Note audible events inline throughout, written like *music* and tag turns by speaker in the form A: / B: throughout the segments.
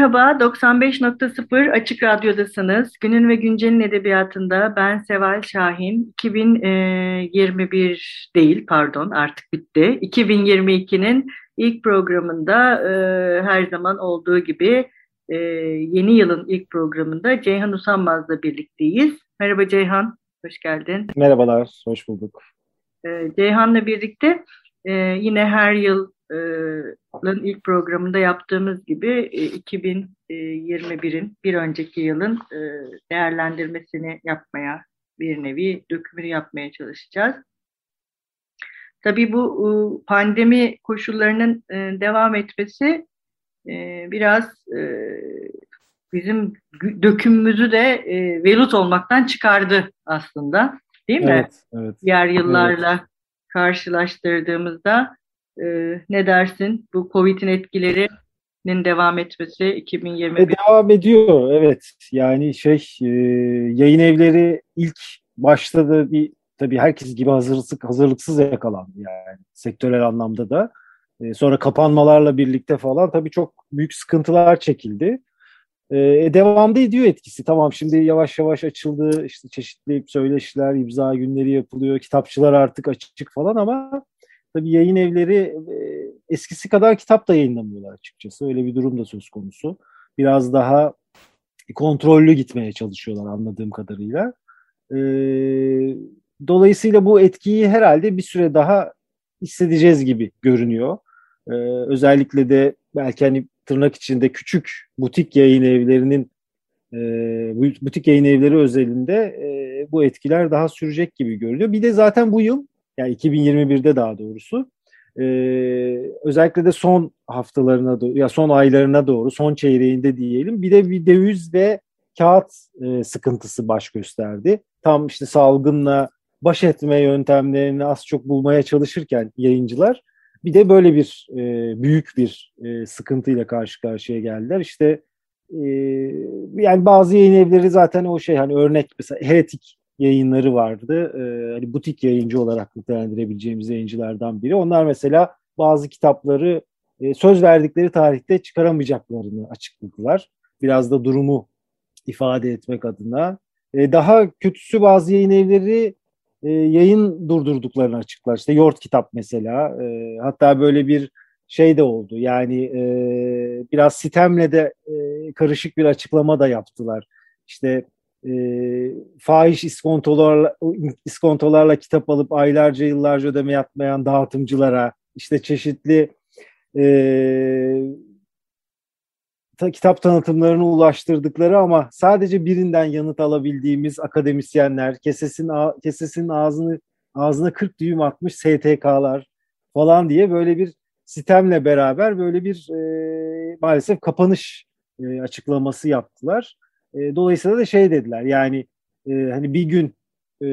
A: Merhaba, 95.0 Açık Radyo'dasınız. Günün ve Güncel'in edebiyatında ben Seval Şahin. 2021 değil, pardon artık bitti. 2022'nin ilk programında e, her zaman olduğu gibi e, yeni yılın ilk programında Ceyhan Usanmaz'la birlikteyiz. Merhaba Ceyhan, hoş geldin.
B: Merhabalar, hoş bulduk.
A: E, Ceyhan'la birlikte e, yine her yıl yılın ilk programında yaptığımız gibi 2021'in bir önceki yılın değerlendirmesini yapmaya bir nevi dökümünü yapmaya çalışacağız. Tabii bu pandemi koşullarının devam etmesi biraz bizim dökümümüzü de velut olmaktan çıkardı aslında. Değil mi?
B: Evet, evet.
A: Diğer yıllarla evet. karşılaştırdığımızda ee, ne dersin? Bu Covid'in etkilerinin devam etmesi 2021.
B: E, devam ediyor evet. Yani şey e, yayın evleri ilk başta da bir tabii herkes gibi hazırlıksız, hazırlıksız yakalandı yani sektörel anlamda da. E, sonra kapanmalarla birlikte falan tabii çok büyük sıkıntılar çekildi. E, e devamda ediyor etkisi. Tamam şimdi yavaş yavaş açıldı. işte çeşitli söyleşiler, imza günleri yapılıyor. Kitapçılar artık açık falan ama Tabii yayın evleri e, eskisi kadar kitap da yayınlamıyorlar açıkçası. Öyle bir durum da söz konusu. Biraz daha kontrollü gitmeye çalışıyorlar anladığım kadarıyla. E, dolayısıyla bu etkiyi herhalde bir süre daha hissedeceğiz gibi görünüyor. E, özellikle de belki hani tırnak içinde küçük butik yayın evlerinin butik yayın evleri özelinde bu etkiler daha sürecek gibi görünüyor. Bir de zaten bu yıl yani 2021'de daha doğrusu e, özellikle de son haftalarına doğru ya son aylarına doğru son çeyreğinde diyelim bir de bir döviz ve kağıt e, sıkıntısı baş gösterdi. Tam işte salgınla baş etme yöntemlerini az çok bulmaya çalışırken yayıncılar bir de böyle bir e, büyük bir e, sıkıntıyla karşı karşıya geldiler. İşte e, yani bazı yayın evleri zaten o şey hani örnek mesela Heretik yayınları vardı. E, hani butik yayıncı olarak nitelendirebileceğimiz yayıncılardan biri. Onlar mesela bazı kitapları e, söz verdikleri tarihte çıkaramayacaklarını açıkladılar. Biraz da durumu ifade etmek adına. E, daha kötüsü bazı yayın evleri e, yayın durdurduklarını açıklar. İşte Yort Kitap mesela. Hatta böyle bir şey de oldu. Yani biraz sitemle de karışık bir açıklama da yaptılar. İşte e, fahiş iskontolarla, iskontolarla kitap alıp aylarca yıllarca ödeme yapmayan dağıtımcılara işte çeşitli e, ta, kitap tanıtımlarını ulaştırdıkları ama sadece birinden yanıt alabildiğimiz akademisyenler, kesesin kesesin ağzını ağzına 40 düğüm atmış STK'lar falan diye böyle bir sistemle beraber böyle bir e, maalesef kapanış e, açıklaması yaptılar. E, dolayısıyla da şey dediler yani e, hani bir gün e,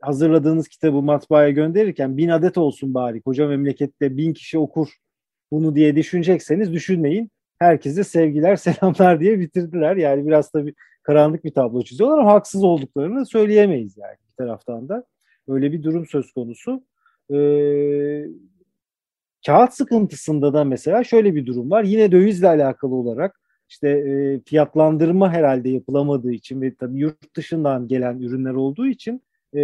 B: hazırladığınız kitabı matbaaya gönderirken bin adet olsun bari koca memlekette bin kişi okur bunu diye düşünecekseniz düşünmeyin. Herkese sevgiler, *laughs* selamlar diye bitirdiler. Yani biraz tabii karanlık bir tablo çiziyorlar ama haksız olduklarını söyleyemeyiz yani bir taraftan da. Öyle bir durum söz konusu. Ee, kağıt sıkıntısında da mesela şöyle bir durum var. Yine dövizle alakalı olarak işte e, fiyatlandırma herhalde yapılamadığı için ve tabii yurt dışından gelen ürünler olduğu için e,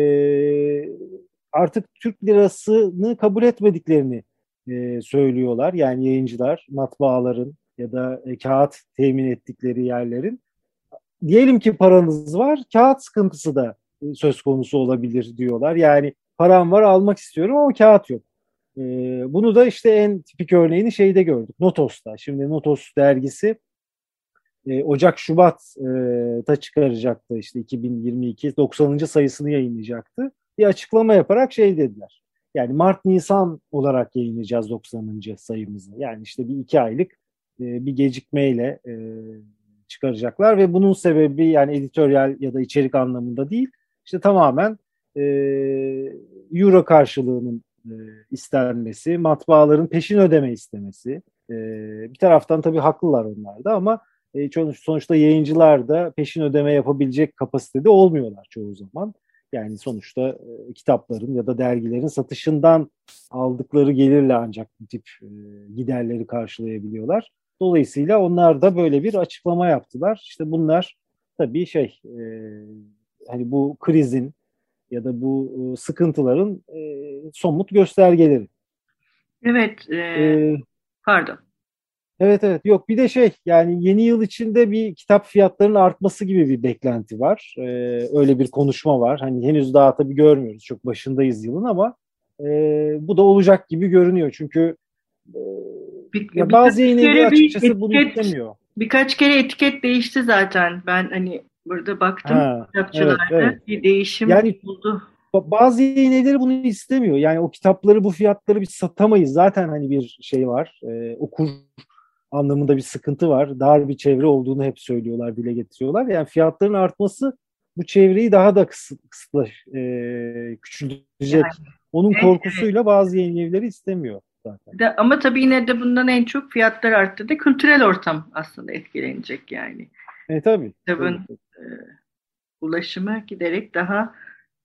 B: artık Türk lirasını kabul etmediklerini e, söylüyorlar. Yani yayıncılar, matbaaların ya da e, kağıt temin ettikleri yerlerin. Diyelim ki paranız var, kağıt sıkıntısı da e, söz konusu olabilir diyorlar. Yani param var almak istiyorum ama kağıt yok. E, bunu da işte en tipik örneğini şeyde gördük. Notos'ta. Şimdi Notos dergisi e, Ocak Şubat'ta çıkaracaktı işte 2022 90. sayısını yayınlayacaktı. Bir açıklama yaparak şey dediler. Yani Mart Nisan olarak yayınlayacağız 90. sayımızı. Yani işte bir iki aylık e, bir gecikmeyle e, çıkaracaklar ve bunun sebebi yani editoryal ya da içerik anlamında değil. İşte tamamen e, euro karşılığının e, istenmesi, matbaaların peşin ödeme istemesi. E, bir taraftan tabii haklılar onlar da ama e, sonuçta yayıncılar da peşin ödeme yapabilecek kapasitede olmuyorlar çoğu zaman. Yani sonuçta e, kitapların ya da dergilerin satışından aldıkları gelirle ancak bu tip e, giderleri karşılayabiliyorlar. Dolayısıyla onlar da böyle bir açıklama yaptılar. İşte bunlar tabii şey e, hani bu krizin ya da bu e, sıkıntıların e, somut göstergeleri.
A: Evet. E, ee, pardon.
B: Evet evet yok bir de şey yani yeni yıl içinde bir kitap fiyatlarının artması gibi bir beklenti var. Ee, öyle bir konuşma var. Hani henüz daha tabii görmüyoruz. Çok başındayız yılın ama e, bu da olacak gibi görünüyor. Çünkü e, bir, ya bazı yayın açıkçası etiket, bunu istemiyor.
A: Birkaç kere etiket değişti zaten. Ben hani burada baktım ha, kitapçılarda evet, evet. bir değişim yani, oldu.
B: Bazı yayın bunu istemiyor. Yani o kitapları bu fiyatları biz satamayız. Zaten hani bir şey var. E, okur anlamında bir sıkıntı var. Dar bir çevre olduğunu hep söylüyorlar, dile getiriyorlar. Yani fiyatların artması bu çevreyi daha da kısıtla, e, küçülecek. Yani, Onun evet, korkusuyla evet. bazı yayın evleri istemiyor zaten.
A: De, ama tabii yine de bundan en çok fiyatlar arttı da kültürel ortam aslında etkilenecek yani.
B: E tabii.
A: Kitabın E, ulaşımı giderek daha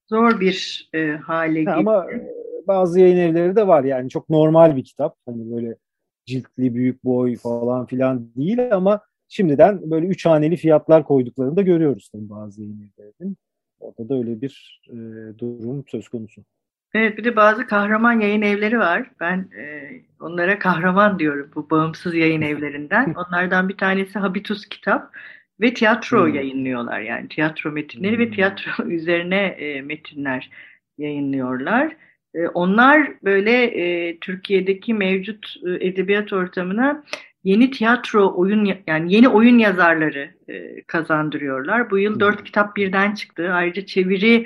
A: zor bir e, hale
B: geliyor. Ama bazı yayın evleri de var yani çok normal bir kitap. Hani böyle ciltli, büyük boy falan filan değil ama şimdiden böyle üç haneli fiyatlar koyduklarını da görüyoruz tabii bazı yayın evlerinin. Orada da öyle bir e, durum söz konusu.
A: Evet bir de bazı kahraman yayın evleri var. Ben e, onlara kahraman diyorum bu bağımsız yayın evlerinden. *laughs* Onlardan bir tanesi Habitus Kitap ve tiyatro hmm. yayınlıyorlar. Yani tiyatro metinleri hmm. ve tiyatro *laughs* üzerine e, metinler yayınlıyorlar. E, onlar böyle e, Türkiye'deki mevcut e, edebiyat ortamına yeni tiyatro oyun yani yeni oyun yazarları e, kazandırıyorlar. Bu yıl dört kitap birden çıktı. Ayrıca çeviri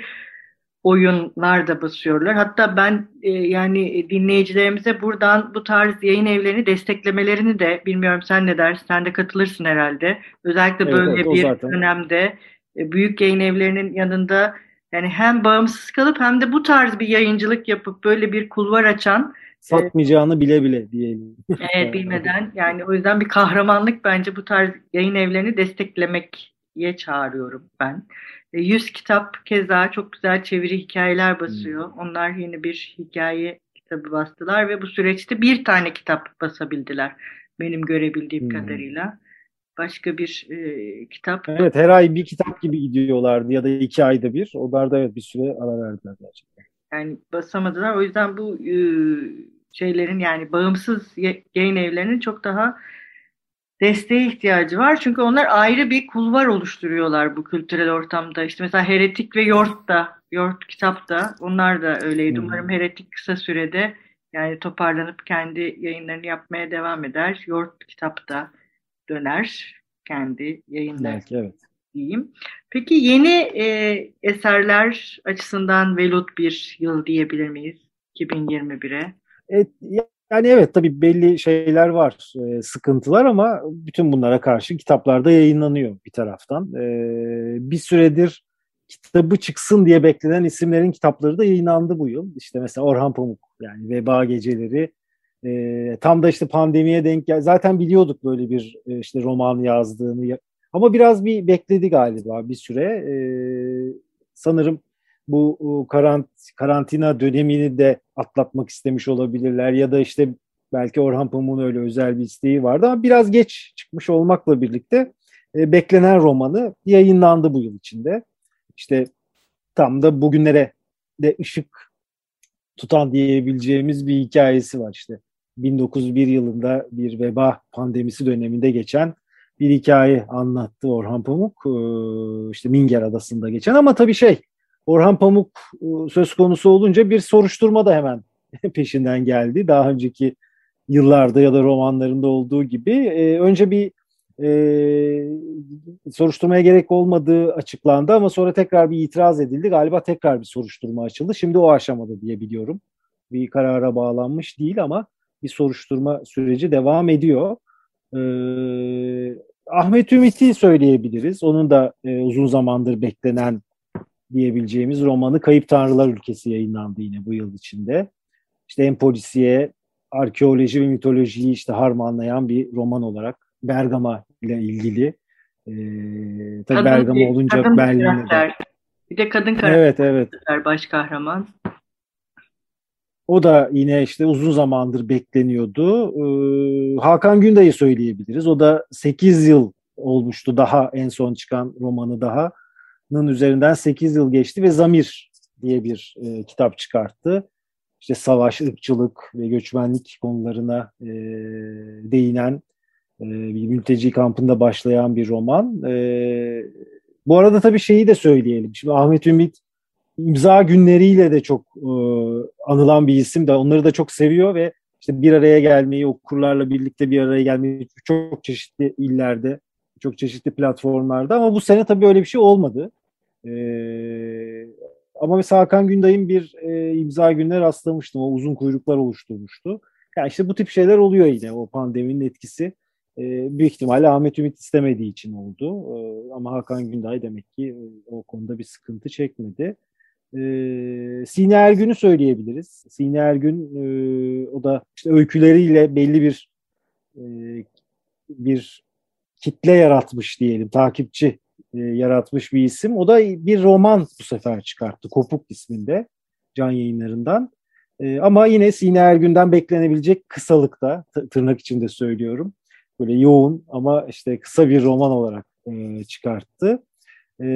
A: oyunlar da basıyorlar. Hatta ben e, yani dinleyicilerimize buradan bu tarz yayın evlerini desteklemelerini de bilmiyorum sen ne dersin? Sen de katılırsın herhalde. Özellikle böyle evet, bir zaten. dönemde e, büyük yayın evlerinin yanında yani hem bağımsız kalıp hem de bu tarz bir yayıncılık yapıp böyle bir kulvar açan
B: satmayacağını e, bile bile diyelim.
A: Evet *laughs* bilmeden yani o yüzden bir kahramanlık bence bu tarz yayın evlerini desteklemekye çağırıyorum ben. 100 kitap keza çok güzel çeviri hikayeler basıyor. Hmm. Onlar yeni bir hikaye kitabı bastılar ve bu süreçte bir tane kitap basabildiler benim görebildiğim hmm. kadarıyla başka bir e, kitap.
B: Evet her ay bir kitap gibi gidiyorlardı ya da iki ayda bir. Onlar da evet bir süre ara verdiler gerçekten.
A: Yani basamadılar. O yüzden bu e, şeylerin yani bağımsız yayın evlerinin çok daha desteğe ihtiyacı var. Çünkü onlar ayrı bir kulvar oluşturuyorlar bu kültürel ortamda. İşte mesela Heretik ve Yort da, Yort kitap da onlar da öyleydi. Hmm. Umarım Heretik kısa sürede yani toparlanıp kendi yayınlarını yapmaya devam eder. Yort kitap da döner kendi yayınları evet. diyeyim. Peki yeni e, eserler açısından velut bir yıl diyebilir miyiz 2021'e?
B: Evet, yani evet tabii belli şeyler var, e, sıkıntılar ama bütün bunlara karşı kitaplarda yayınlanıyor bir taraftan. E, bir süredir kitabı çıksın diye beklenen isimlerin kitapları da yayınlandı bu yıl. İşte mesela Orhan Pamuk yani Veba Geceleri e, tam da işte pandemiye denk gel. Zaten biliyorduk böyle bir e, işte roman yazdığını. Ama biraz bir bekledi galiba bir süre. E, sanırım bu karant, karantina dönemini de atlatmak istemiş olabilirler ya da işte belki Orhan Pamuk'un öyle özel bir isteği vardı ama biraz geç çıkmış olmakla birlikte e, beklenen romanı yayınlandı bu yıl içinde. İşte tam da bugünlere de ışık tutan diyebileceğimiz bir hikayesi var işte. 1901 yılında bir veba pandemisi döneminde geçen bir hikaye anlattı Orhan Pamuk. Ee, işte Minger Adası'nda geçen ama tabii şey Orhan Pamuk e, söz konusu olunca bir soruşturma da hemen *laughs* peşinden geldi. Daha önceki yıllarda ya da romanlarında olduğu gibi. Ee, önce bir e, soruşturmaya gerek olmadığı açıklandı ama sonra tekrar bir itiraz edildi. Galiba tekrar bir soruşturma açıldı. Şimdi o aşamada diye biliyorum. Bir karara bağlanmış değil ama bir soruşturma süreci devam ediyor. Ee, Ahmet Ümit'i söyleyebiliriz. Onun da e, uzun zamandır beklenen diyebileceğimiz romanı Kayıp Tanrılar Ülkesi yayınlandı yine bu yıl içinde. İşte hem polisiye, arkeoloji ve mitolojiyi işte harmanlayan bir roman olarak Bergama ile ilgili. Ee, tabii Bergama bir, olunca kadın Berlin'de.
A: Bir de kadın karakter evet, evet. baş kahraman.
B: O da yine işte uzun zamandır bekleniyordu. Ee, Hakan Günday'ı söyleyebiliriz. O da 8 yıl olmuştu daha en son çıkan romanı daha. Nın üzerinden 8 yıl geçti ve Zamir diye bir e, kitap çıkarttı. İşte savaş, ırkçılık ve göçmenlik konularına e, değinen e, bir mülteci kampında başlayan bir roman. E, bu arada tabii şeyi de söyleyelim. Şimdi Ahmet Ümit imza günleriyle de çok e, anılan bir isim de onları da çok seviyor ve işte bir araya gelmeyi okurlarla birlikte bir araya gelmeyi çok çeşitli illerde çok çeşitli platformlarda ama bu sene tabii öyle bir şey olmadı. Ee, ama mesela Hakan Günday'ın bir e, imza gününe rastlamıştım. O uzun kuyruklar oluşturmuştu. Yani işte bu tip şeyler oluyor yine o pandeminin etkisi. E, büyük ihtimalle Ahmet Ümit istemediği için oldu. E, ama Hakan Günday demek ki e, o konuda bir sıkıntı çekmedi. E, Sine Ergün'ü söyleyebiliriz. Sine Ergün e, o da işte öyküleriyle belli bir e, bir kitle yaratmış diyelim, takipçi e, yaratmış bir isim. O da bir roman bu sefer çıkarttı. Kopuk isminde can yayınlarından. E, ama yine Sine Ergün'den beklenebilecek kısalıkta tırnak içinde söylüyorum. Böyle yoğun ama işte kısa bir roman olarak e, çıkarttı. E,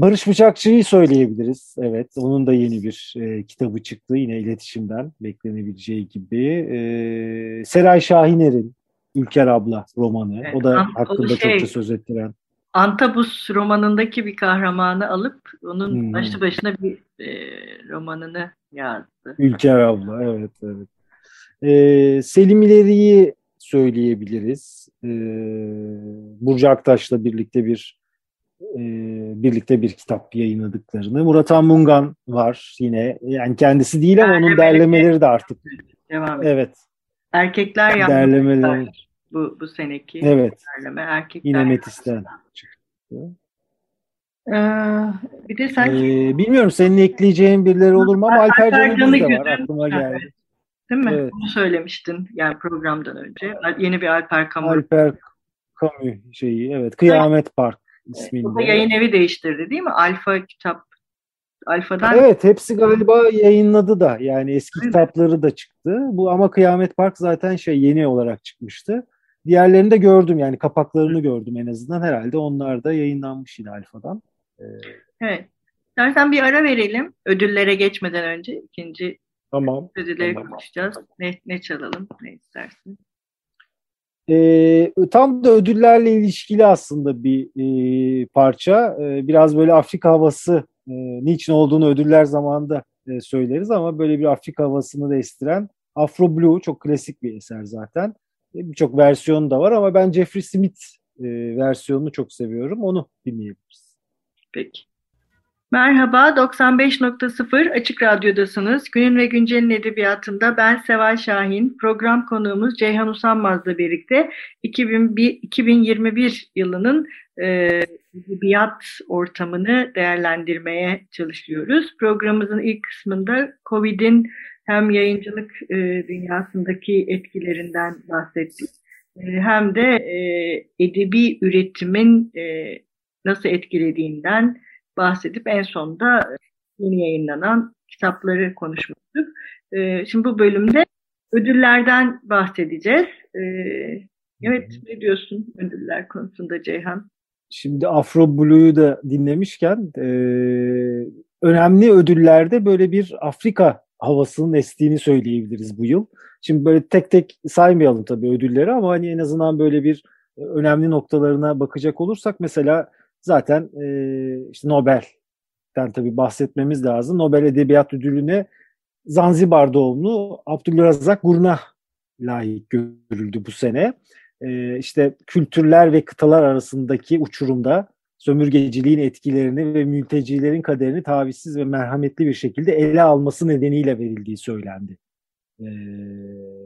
B: Barış Bıçakçı'yı söyleyebiliriz. Evet, onun da yeni bir e, kitabı çıktı yine iletişimden beklenebileceği gibi. E, Seray Şahiner'in Ülker Abla romanı. Evet, o da hakkında şey, çokça söz ettiren.
A: Antabus romanındaki bir kahramanı alıp onun hmm. başlı başına bir e, romanını yazdı.
B: Ülker Abla, evet evet. Ee, Selim İleri'yi söyleyebiliriz. Ee, Burcu Aktaş'la birlikte bir e, birlikte bir kitap yayınladıklarını. Murat Anmungan var yine. Yani kendisi değil ama onun derlemeleri de artık.
A: Devam
B: Evet.
A: Erkekler derlemeleri bu, bu seneki
B: evet.
A: derleme. Erkekler
B: Yine Metis'ten çıktı.
A: Ee, bir de sen...
B: Ee, bilmiyorum senin ekleyeceğin birileri olur mu ama Alper, Can'ı de var aklıma geldi.
A: Evet. Değil mi? Evet. Bunu söylemiştin yani programdan önce. Yeni bir Alper Kamu.
B: Alper Kamu şeyi evet. Kıyamet evet. Park isminde.
A: Bu yayın evi değiştirdi değil mi? Alfa kitap Alfa'dan.
B: Evet hepsi galiba yayınladı da yani eski Değil kitapları mi? da çıktı. Bu ama Kıyamet Park zaten şey yeni olarak çıkmıştı. Diğerlerini de gördüm yani kapaklarını gördüm en azından herhalde onlar da yayınlanmış yine Alfa'dan.
A: Ee, evet. İstersen bir ara verelim ödüllere geçmeden önce ikinci
B: tamam,
A: ödülleri tamam. konuşacağız. Ne, ne çalalım ne istersin?
B: E, tam da ödüllerle ilişkili aslında bir e, parça. E, biraz böyle Afrika havası e, niçin olduğunu ödüller zamanında e, söyleriz ama böyle bir Afrika havasını da estiren Afro Blue çok klasik bir eser zaten. E, Birçok versiyonu da var ama ben Jeffrey Smith e, versiyonunu çok seviyorum. Onu dinleyebiliriz.
A: Peki. Merhaba, 95.0 Açık Radyo'dasınız. Günün ve Güncel'in edebiyatında ben Seval Şahin, program konuğumuz Ceyhan Usanmaz'la birlikte 2001, 2021 yılının e, edebiyat ortamını değerlendirmeye çalışıyoruz. Programımızın ilk kısmında COVID'in hem yayıncılık e, dünyasındaki etkilerinden bahsettik, e, hem de e, edebi üretimin e, nasıl etkilediğinden bahsedip en sonunda yeni yayınlanan kitapları konuşmuştuk. E, şimdi bu bölümde ödüllerden bahsedeceğiz. E, evet, ne diyorsun ödüller konusunda Ceyhan?
B: Şimdi Afro Blue'yu da dinlemişken e, önemli ödüllerde böyle bir Afrika havasının estiğini söyleyebiliriz bu yıl. Şimdi böyle tek tek saymayalım tabii ödülleri ama hani en azından böyle bir önemli noktalarına bakacak olursak mesela zaten e, işte Nobel'den tabii bahsetmemiz lazım. Nobel Edebiyat Ödülü'ne Zanzibar doğumlu Abdülrazak Gurnah layık görüldü bu sene. E, işte kültürler ve kıtalar arasındaki uçurumda sömürgeciliğin etkilerini ve mültecilerin kaderini tavizsiz ve merhametli bir şekilde ele alması nedeniyle verildiği söylendi. E,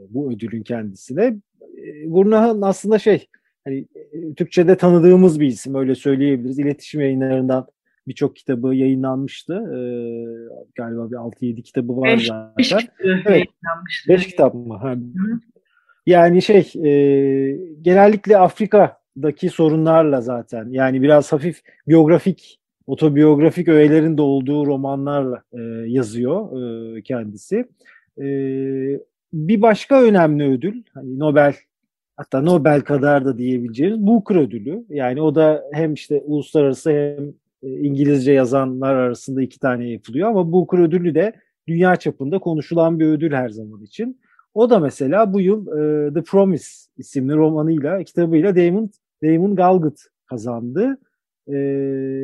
B: bu ödülün kendisine. E, Gurnahan aslında şey hani e, Türkçe'de tanıdığımız bir isim öyle söyleyebiliriz. İletişim yayınlarından birçok kitabı yayınlanmıştı. Ee, galiba bir 6-7 kitabı var beş, zaten. Beş
A: kitap evet, yayınlanmıştı.
B: Beş kitap mı? Ha. Yani şey e, genellikle Afrika'daki sorunlarla zaten yani biraz hafif biyografik otobiyografik öğelerin de olduğu romanlarla e, yazıyor e, kendisi. E, bir başka önemli ödül hani Nobel hatta Nobel kadar da diyebileceğimiz Booker ödülü. Yani o da hem işte uluslararası hem e, İngilizce yazanlar arasında iki tane yapılıyor ama Booker ödülü de dünya çapında konuşulan bir ödül her zaman için. O da mesela bu yıl e, The Promise isimli romanıyla, kitabıyla Damon, Damon Galgut kazandı. E,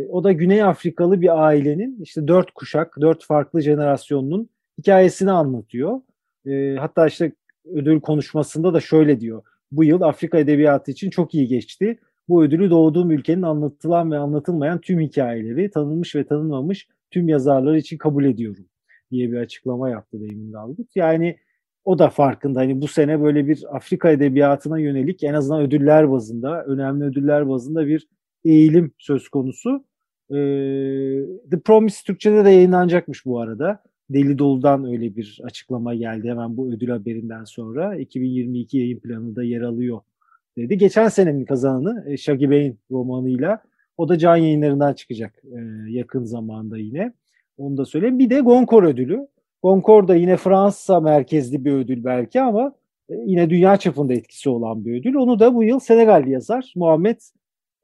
B: o da Güney Afrikalı bir ailenin işte dört kuşak, dört farklı jenerasyonunun hikayesini anlatıyor. E, hatta işte ödül konuşmasında da şöyle diyor. Bu yıl Afrika edebiyatı için çok iyi geçti. Bu ödülü doğduğum ülkenin anlatılan ve anlatılmayan tüm hikayeleri, tanınmış ve tanınmamış tüm yazarlar için kabul ediyorum diye bir açıklama yaptı Damon Galgut. Yani o da farkında. Hani bu sene böyle bir Afrika edebiyatına yönelik en azından ödüller bazında, önemli ödüller bazında bir eğilim söz konusu. Ee, The Promise Türkçe'de de yayınlanacakmış bu arada. Deli Dolu'dan öyle bir açıklama geldi hemen bu ödül haberinden sonra. 2022 yayın planında yer alıyor dedi. Geçen senenin kazananı e, Shaggy Bey'in romanıyla o da can yayınlarından çıkacak e, yakın zamanda yine. Onu da söyleyeyim. Bir de Goncourt ödülü. Goncourt da yine Fransa merkezli bir ödül belki ama e, yine dünya çapında etkisi olan bir ödül. Onu da bu yıl Senegal yazar Muhammed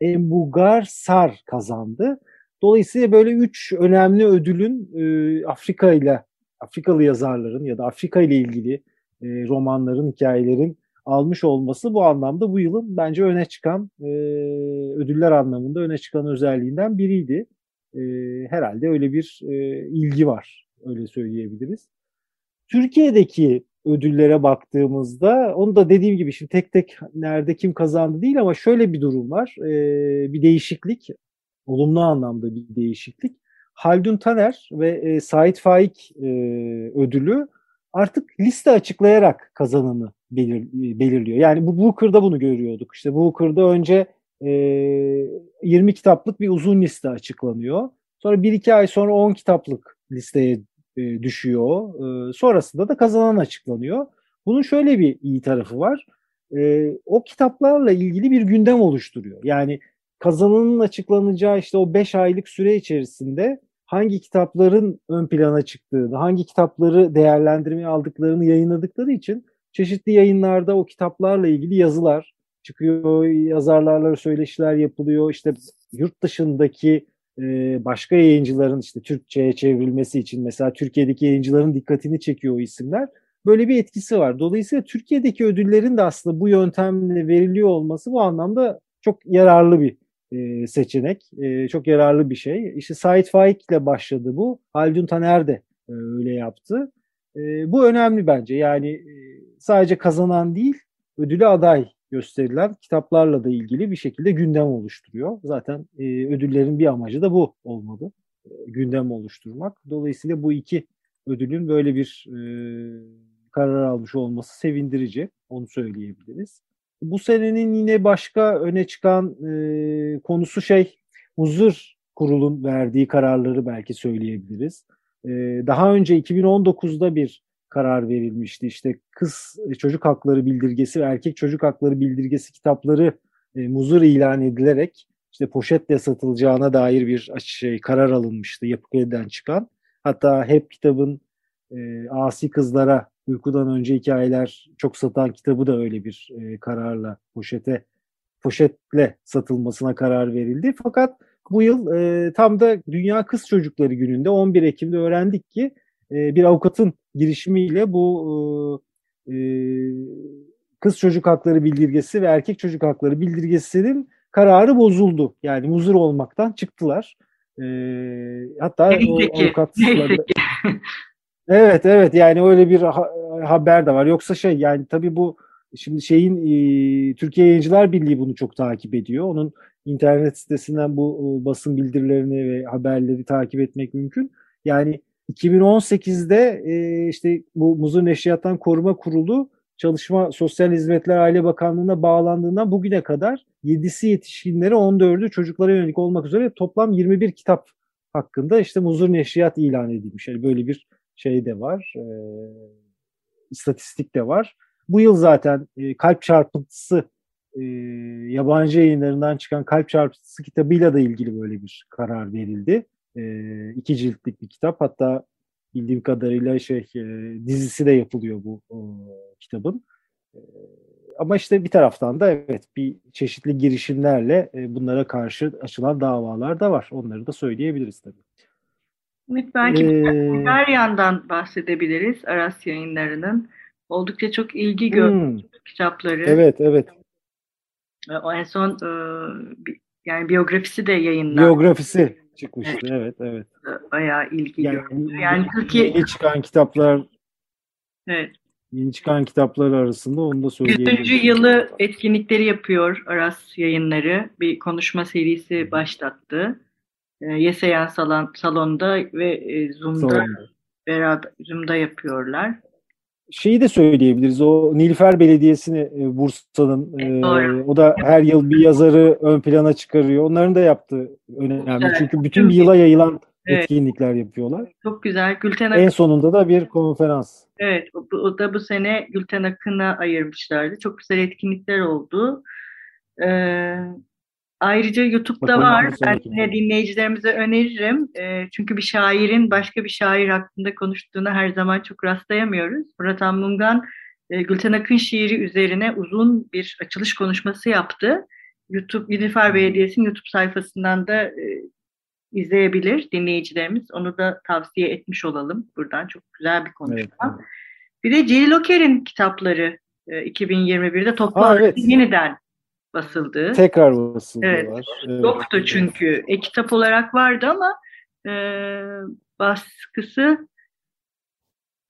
B: Mbougar Sar kazandı. Dolayısıyla böyle üç önemli ödülün e, Afrika ile Afrikalı yazarların ya da Afrika ile ilgili e, romanların, hikayelerin almış olması bu anlamda bu yılın bence öne çıkan e, ödüller anlamında öne çıkan özelliğinden biriydi. E, herhalde öyle bir e, ilgi var, öyle söyleyebiliriz. Türkiye'deki ödüllere baktığımızda onu da dediğim gibi şimdi tek tek nerede kim kazandı değil ama şöyle bir durum var. E, bir değişiklik, olumlu anlamda bir değişiklik. Haldun Taner ve e, Sait Faik e, ödülü artık liste açıklayarak kazananı belir, belirliyor. Yani bu Booker'da bunu görüyorduk. İşte Booker'da önce e, 20 kitaplık bir uzun liste açıklanıyor. Sonra 1-2 ay sonra 10 kitaplık listeye e, düşüyor. E, sonrasında da kazanan açıklanıyor. Bunun şöyle bir iyi tarafı var. E, o kitaplarla ilgili bir gündem oluşturuyor. Yani kazananın açıklanacağı işte o 5 aylık süre içerisinde hangi kitapların ön plana çıktığını, hangi kitapları değerlendirmeye aldıklarını yayınladıkları için çeşitli yayınlarda o kitaplarla ilgili yazılar çıkıyor, yazarlarla söyleşiler yapılıyor. İşte yurt dışındaki e, başka yayıncıların işte Türkçe'ye çevrilmesi için mesela Türkiye'deki yayıncıların dikkatini çekiyor o isimler. Böyle bir etkisi var. Dolayısıyla Türkiye'deki ödüllerin de aslında bu yöntemle veriliyor olması bu anlamda çok yararlı bir e, seçenek. E, çok yararlı bir şey. İşte Sait Faik ile başladı bu. Haldun Taner de e, öyle yaptı. Bu önemli bence. Yani sadece kazanan değil, ödülü aday gösterilen kitaplarla da ilgili bir şekilde gündem oluşturuyor. Zaten ödüllerin bir amacı da bu olmalı. Gündem oluşturmak. Dolayısıyla bu iki ödülün böyle bir karar almış olması sevindirici. Onu söyleyebiliriz. Bu senenin yine başka öne çıkan e, konusu şey Huzur Kurul'un verdiği kararları belki söyleyebiliriz. E, daha önce 2019'da bir karar verilmişti. İşte kız e, çocuk hakları bildirgesi ve erkek çocuk hakları bildirgesi kitapları e, muzur ilan edilerek işte poşetle satılacağına dair bir şey karar alınmıştı Yapı Kredi'den çıkan. Hatta hep kitabın e, asi kızlara uykudan önce hikayeler çok satan kitabı da öyle bir e, kararla poşete poşetle satılmasına karar verildi. Fakat bu yıl e, tam da Dünya Kız Çocukları Günü'nde 11 Ekim'de öğrendik ki e, bir avukatın girişimiyle bu e, e, kız çocuk hakları bildirgesi ve erkek çocuk hakları bildirgesinin kararı bozuldu. Yani muzur olmaktan çıktılar. E, hatta
A: neyse
B: o avukatlar *laughs* Evet evet yani öyle bir haber de var. Yoksa şey yani tabii bu şimdi şeyin e, Türkiye Yayıncılar Birliği bunu çok takip ediyor. Onun internet sitesinden bu e, basın bildirilerini ve haberleri takip etmek mümkün. Yani 2018'de e, işte bu Muzur Neşriyat'tan Koruma Kurulu Çalışma Sosyal Hizmetler Aile Bakanlığı'na bağlandığından bugüne kadar 7'si yetişkinlere 14'ü çocuklara yönelik olmak üzere toplam 21 kitap hakkında işte muzur neşriyat ilan edilmiş. Yani böyle bir şey de var. E, istatistik de var. Bu yıl zaten e, kalp çarpıntısı e, yabancı yayınlarından çıkan kalp çarpıntısı kitabıyla da ilgili böyle bir karar verildi. E, iki ciltlik bir kitap. Hatta bildiğim kadarıyla şey e, dizisi de yapılıyor bu o, kitabın. E, ama işte bir taraftan da evet bir çeşitli girişimlerle e, bunlara karşı açılan davalar da var. Onları da söyleyebiliriz tabii.
A: Evet, belki ee, her yandan bahsedebiliriz Aras yayınlarının. Oldukça çok ilgi gördüm hmm. kitapları.
B: Evet, evet.
A: O en son e, yani biyografisi de yayınlandı.
B: Biyografisi çıkmıştı. Evet, evet. evet.
A: Bayağı ilgi
B: yani,
A: gördü.
B: Yani Türkiye yeni çıkan kitaplar
A: Evet.
B: Yeni çıkan kitaplar arasında onu da söyleyebilirim.
A: 100. yılı etkinlikleri yapıyor Aras yayınları. Bir konuşma serisi başlattı. E, Yeseyan salon, salonda ve e, Zoom'da Salonda. beraber Zoom'da yapıyorlar
B: şeyi de söyleyebiliriz. O Nilüfer Belediyesi'ni e, Bursa'nın e, o da her yıl bir yazarı ön plana çıkarıyor. Onların da yaptığı önemli. Evet. Çünkü bütün bir yıla yayılan evet. etkinlikler yapıyorlar.
A: Çok güzel. Gülten
B: Akın. En sonunda da bir konferans.
A: Evet. O, o da bu sene Gülten Akın'a ayırmışlardı. Çok güzel etkinlikler oldu. Ee, Ayrıca YouTube'da Bakalım var. Ben yine dinleyicilerimize öneririm. E, çünkü bir şairin başka bir şair hakkında konuştuğuna her zaman çok rastlayamıyoruz. Murat Anmungan e, Gülten Akın şiiri üzerine uzun bir açılış konuşması yaptı. YouTube Nilüfer Belediyesi'nin YouTube sayfasından da e, izleyebilir dinleyicilerimiz. Onu da tavsiye etmiş olalım buradan. Çok güzel bir konuşma. Evet, evet. Bir de Celil Oker'in kitapları e, 2021'de toplu evet. yeniden basıldı.
B: Tekrar basıldı
A: evet. Evet. Yoktu çünkü. E-kitap olarak vardı ama e, baskısı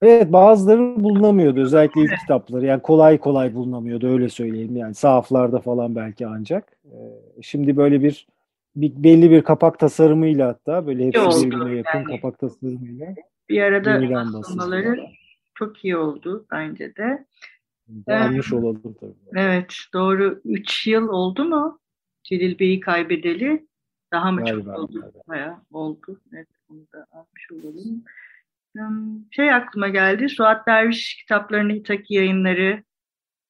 B: Evet bazıları bulunamıyordu özellikle ilk evet. kitapları yani kolay kolay bulunamıyordu öyle söyleyeyim yani sahaflarda falan belki ancak. Ee, şimdi böyle bir, bir belli bir kapak tasarımıyla hatta böyle hepsi birbirine yakın yani. kapak tasarımıyla.
A: Bir arada basılmaları çok iyi oldu bence de.
B: Almış evet. olalım tabii.
A: Evet doğru. Üç yıl oldu mu Celil Bey'i kaybedeli? Daha mı galiba, çok oldu? Galiba. Bayağı oldu. Evet onu da almış olalım. Şey aklıma geldi. Suat Derviş kitaplarını İtaki yayınları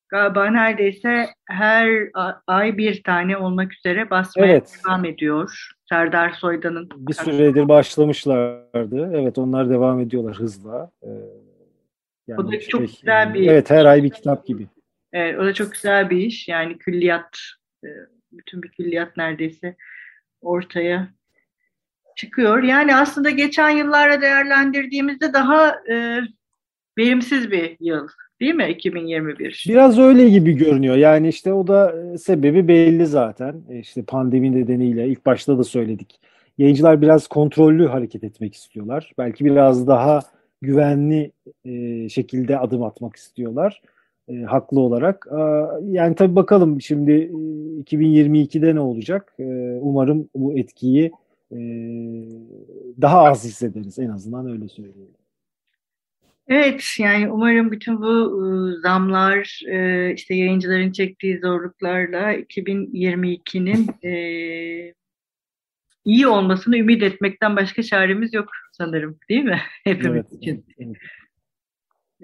A: galiba neredeyse her ay bir tane olmak üzere basmaya evet. devam ediyor. Serdar Soydan'ın.
B: Bir süredir başlamışlardı. Evet onlar devam ediyorlar hızla. Ee,
A: yani o da çok şey, güzel bir
B: Evet her ay bir kitap gibi.
A: Evet, o da çok güzel bir iş. Yani külliyat, e, bütün bir külliyat neredeyse ortaya çıkıyor. Yani aslında geçen yıllara değerlendirdiğimizde daha e, verimsiz bir yıl değil mi 2021?
B: Biraz öyle gibi görünüyor. Yani işte o da e, sebebi belli zaten. E, işte pandemi nedeniyle ilk başta da söyledik. Yayıncılar biraz kontrollü hareket etmek istiyorlar. Belki biraz daha güvenli e, şekilde adım atmak istiyorlar. E, haklı olarak. E, yani tabii bakalım şimdi e, 2022'de ne olacak? E, umarım bu etkiyi e, daha az hissederiz en azından öyle söyleyeyim.
A: Evet yani umarım bütün bu e, zamlar e, işte yayıncıların çektiği zorluklarla 2022'nin iyi olmasını ümit etmekten başka çaremiz yok sanırım değil mi? *laughs* Hepimiz evet, için. Evet.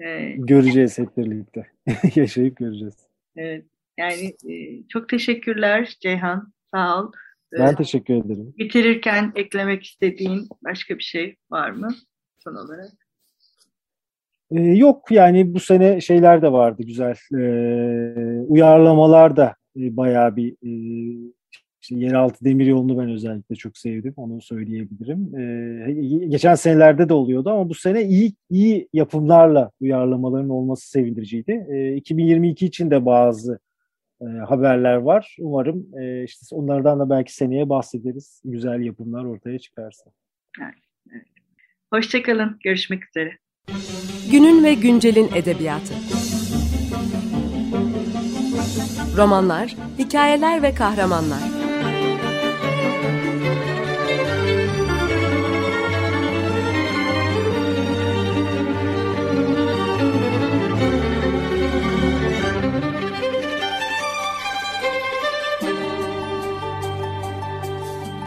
B: Ee, göreceğiz hep birlikte. *laughs* Yaşayıp göreceğiz.
A: Evet. Yani e, çok teşekkürler Ceyhan. Sağ ol.
B: Ben ee, teşekkür ederim.
A: Bitirirken eklemek istediğin başka bir şey var mı son olarak?
B: Ee, yok yani bu sene şeyler de vardı güzel. Ee, uyarlamalar da e, bayağı bir e, işte yeraltı demir yolunu ben özellikle çok sevdim. Onu söyleyebilirim. Ee, geçen senelerde de oluyordu ama bu sene iyi iyi yapımlarla uyarlamaların olması sevindiriciydi. Ee, 2022 için de bazı e, haberler var. Umarım e, işte onlardan da belki seneye bahsederiz. Güzel yapımlar ortaya çıkarsa.
A: Evet, evet. Hoşçakalın. Görüşmek üzere.
C: Günün ve güncelin edebiyatı. Romanlar, hikayeler ve kahramanlar.